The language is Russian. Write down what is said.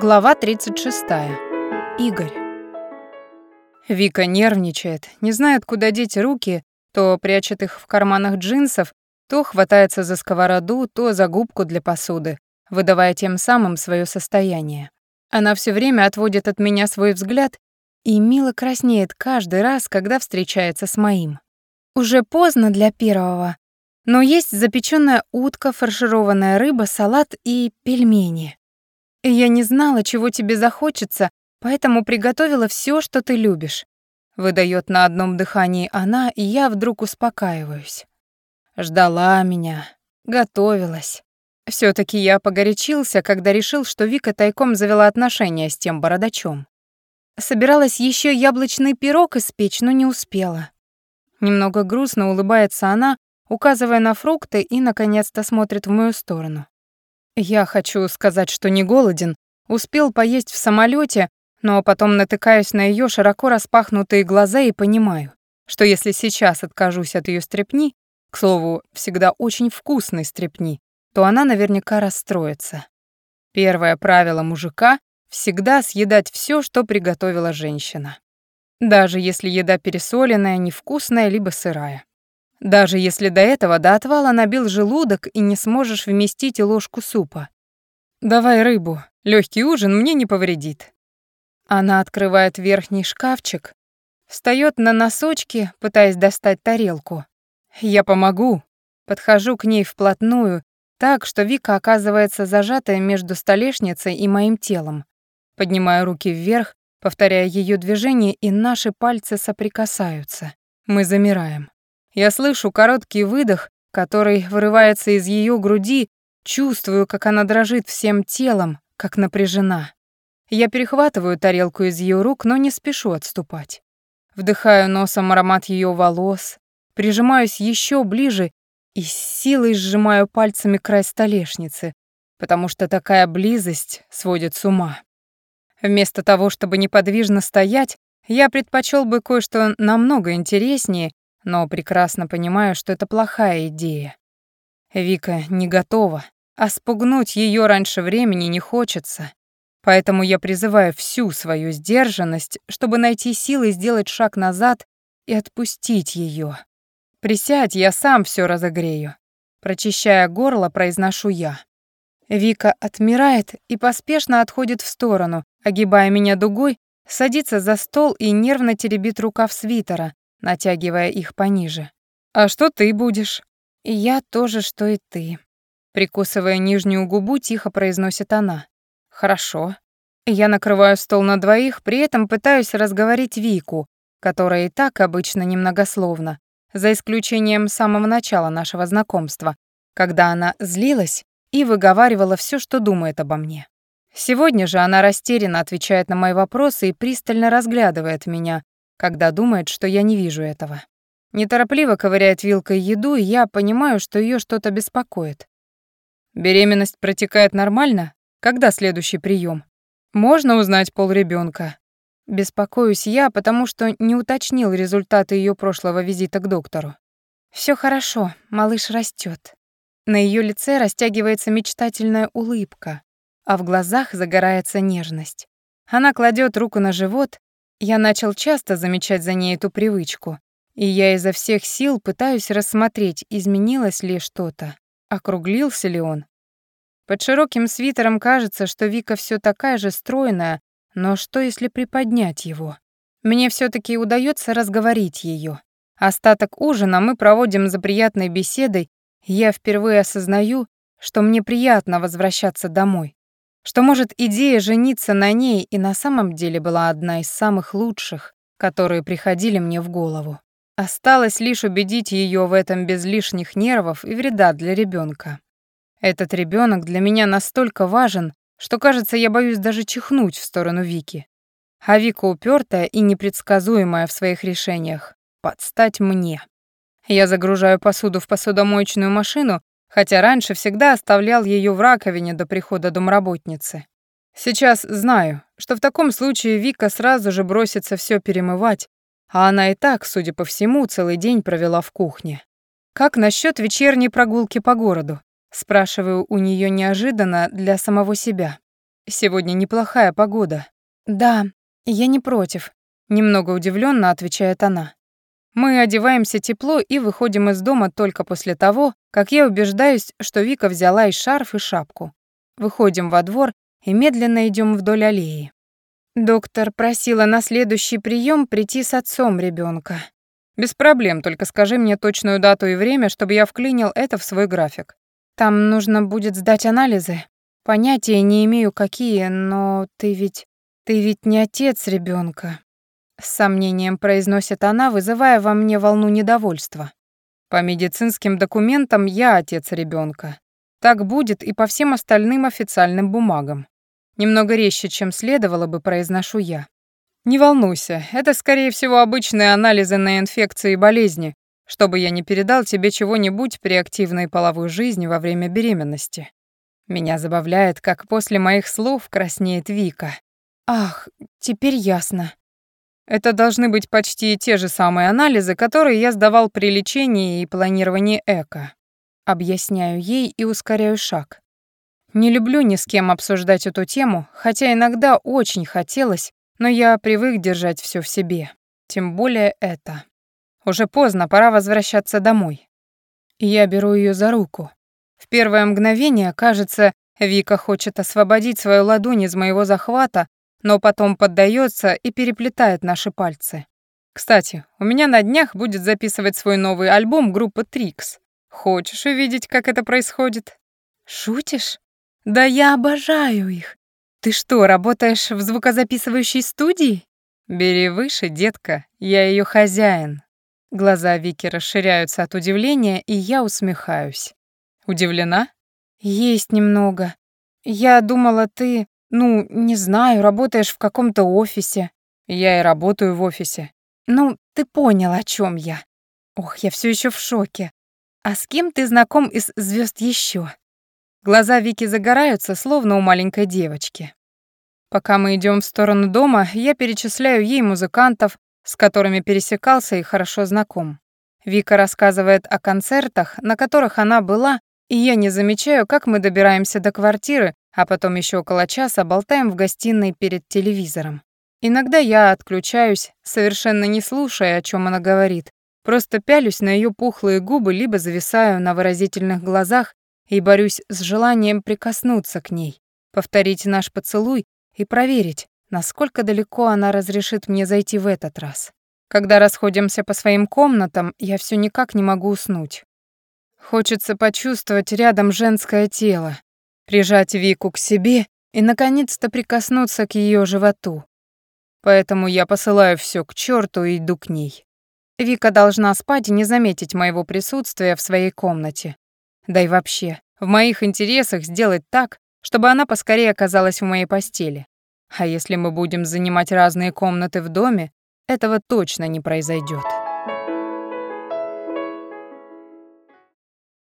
Глава 36. Игорь. Вика нервничает, не знает, куда деть руки, то прячет их в карманах джинсов, то хватается за сковороду, то за губку для посуды, выдавая тем самым свое состояние. Она все время отводит от меня свой взгляд и мило краснеет каждый раз, когда встречается с моим. Уже поздно для первого, но есть запеченная утка, фаршированная рыба, салат и пельмени. Я не знала, чего тебе захочется, поэтому приготовила все, что ты любишь. Выдает на одном дыхании она, и я вдруг успокаиваюсь. Ждала меня, готовилась. все таки я погорячился, когда решил, что Вика тайком завела отношения с тем бородачом. Собиралась еще яблочный пирог испечь, но не успела. Немного грустно улыбается она, указывая на фрукты и, наконец-то, смотрит в мою сторону. Я хочу сказать, что не голоден, успел поесть в самолете, но потом натыкаюсь на ее широко распахнутые глаза и понимаю, что если сейчас откажусь от ее стрепни, к слову, всегда очень вкусной стрепни, то она наверняка расстроится. Первое правило мужика — всегда съедать все, что приготовила женщина. Даже если еда пересоленная, невкусная, либо сырая. Даже если до этого до отвала набил желудок и не сможешь вместить и ложку супа. Давай рыбу, легкий ужин мне не повредит. Она открывает верхний шкафчик, встает на носочки, пытаясь достать тарелку. Я помогу. Подхожу к ней вплотную, так, что Вика оказывается зажатая между столешницей и моим телом. Поднимаю руки вверх, повторяя ее движение, и наши пальцы соприкасаются. Мы замираем. Я слышу короткий выдох, который вырывается из ее груди, чувствую, как она дрожит всем телом, как напряжена. Я перехватываю тарелку из ее рук, но не спешу отступать. Вдыхаю носом аромат ее волос, прижимаюсь еще ближе и с силой сжимаю пальцами край столешницы, потому что такая близость сводит с ума. Вместо того, чтобы неподвижно стоять, я предпочел бы кое-что намного интереснее но прекрасно понимаю, что это плохая идея. Вика не готова, а спугнуть ее раньше времени не хочется. Поэтому я призываю всю свою сдержанность, чтобы найти силы сделать шаг назад и отпустить ее. Присядь, я сам все разогрею. Прочищая горло, произношу я. Вика отмирает и поспешно отходит в сторону, огибая меня дугой, садится за стол и нервно теребит рукав свитера, натягивая их пониже. «А что ты будешь?» «И я тоже, что и ты», — прикусывая нижнюю губу, тихо произносит она. «Хорошо». Я накрываю стол на двоих, при этом пытаюсь разговорить Вику, которая и так обычно немногословна, за исключением самого начала нашего знакомства, когда она злилась и выговаривала все, что думает обо мне. Сегодня же она растерянно отвечает на мои вопросы и пристально разглядывает меня, когда думает, что я не вижу этого. Неторопливо ковыряет вилкой еду, и я понимаю, что ее что-то беспокоит. Беременность протекает нормально? Когда следующий прием? Можно узнать пол ребенка? Беспокоюсь я, потому что не уточнил результаты ее прошлого визита к доктору. Все хорошо, малыш растет. На ее лице растягивается мечтательная улыбка, а в глазах загорается нежность. Она кладет руку на живот я начал часто замечать за ней эту привычку, и я изо всех сил пытаюсь рассмотреть, изменилось ли что-то, округлился ли он. Под широким свитером кажется, что Вика все такая же стройная, но что если приподнять его? Мне все таки удается разговорить ее. Остаток ужина мы проводим за приятной беседой, и я впервые осознаю, что мне приятно возвращаться домой что, может, идея жениться на ней и на самом деле была одна из самых лучших, которые приходили мне в голову. Осталось лишь убедить ее в этом без лишних нервов и вреда для ребенка. Этот ребенок для меня настолько важен, что, кажется, я боюсь даже чихнуть в сторону Вики. А Вика упертая и непредсказуемая в своих решениях. Подстать мне. Я загружаю посуду в посудомоечную машину хотя раньше всегда оставлял ее в раковине до прихода домработницы. Сейчас знаю, что в таком случае Вика сразу же бросится все перемывать, а она и так, судя по всему, целый день провела в кухне. «Как насчет вечерней прогулки по городу?» Спрашиваю у нее неожиданно для самого себя. Сегодня неплохая погода. Да, я не против, немного удивленно отвечает она. Мы одеваемся тепло и выходим из дома только после того, как я убеждаюсь, что Вика взяла и шарф, и шапку. Выходим во двор и медленно идем вдоль аллеи. Доктор просила на следующий прием прийти с отцом ребенка. Без проблем, только скажи мне точную дату и время, чтобы я вклинил это в свой график. Там нужно будет сдать анализы. Понятия не имею, какие, но ты ведь... Ты ведь не отец ребенка. С сомнением произносит она, вызывая во мне волну недовольства. По медицинским документам я отец ребенка. Так будет и по всем остальным официальным бумагам. Немного резче, чем следовало бы, произношу я. Не волнуйся, это, скорее всего, обычные анализы на инфекции и болезни, чтобы я не передал тебе чего-нибудь при активной половой жизни во время беременности. Меня забавляет, как после моих слов краснеет Вика. Ах, теперь ясно. Это должны быть почти те же самые анализы, которые я сдавал при лечении и планировании ЭКО. Объясняю ей и ускоряю шаг. Не люблю ни с кем обсуждать эту тему, хотя иногда очень хотелось, но я привык держать все в себе. Тем более это. Уже поздно, пора возвращаться домой. Я беру ее за руку. В первое мгновение, кажется, Вика хочет освободить свою ладонь из моего захвата, но потом поддается и переплетает наши пальцы. Кстати, у меня на днях будет записывать свой новый альбом группа Трикс. Хочешь увидеть, как это происходит? Шутишь? Да я обожаю их. Ты что, работаешь в звукозаписывающей студии? Бери выше, детка, я ее хозяин. Глаза Вики расширяются от удивления, и я усмехаюсь. Удивлена? Есть немного. Я думала, ты, ну, не знаю, работаешь в каком-то офисе. Я и работаю в офисе. Ну, ты понял, о чем я. Ох, я все еще в шоке. А с кем ты знаком из звезд еще? Глаза Вики загораются, словно у маленькой девочки. Пока мы идем в сторону дома, я перечисляю ей музыкантов, с которыми пересекался и хорошо знаком. Вика рассказывает о концертах, на которых она была, и я не замечаю, как мы добираемся до квартиры, а потом еще около часа болтаем в гостиной перед телевизором. Иногда я отключаюсь, совершенно не слушая, о чем она говорит, просто пялюсь на ее пухлые губы, либо зависаю на выразительных глазах и борюсь с желанием прикоснуться к ней, повторить наш поцелуй и проверить, насколько далеко она разрешит мне зайти в этот раз. Когда расходимся по своим комнатам, я все никак не могу уснуть. Хочется почувствовать рядом женское тело, прижать Вику к себе и, наконец-то, прикоснуться к ее животу. Поэтому я посылаю все к черту и иду к ней. Вика должна спать и не заметить моего присутствия в своей комнате. Да и вообще, в моих интересах сделать так, чтобы она поскорее оказалась в моей постели. А если мы будем занимать разные комнаты в доме, этого точно не произойдет.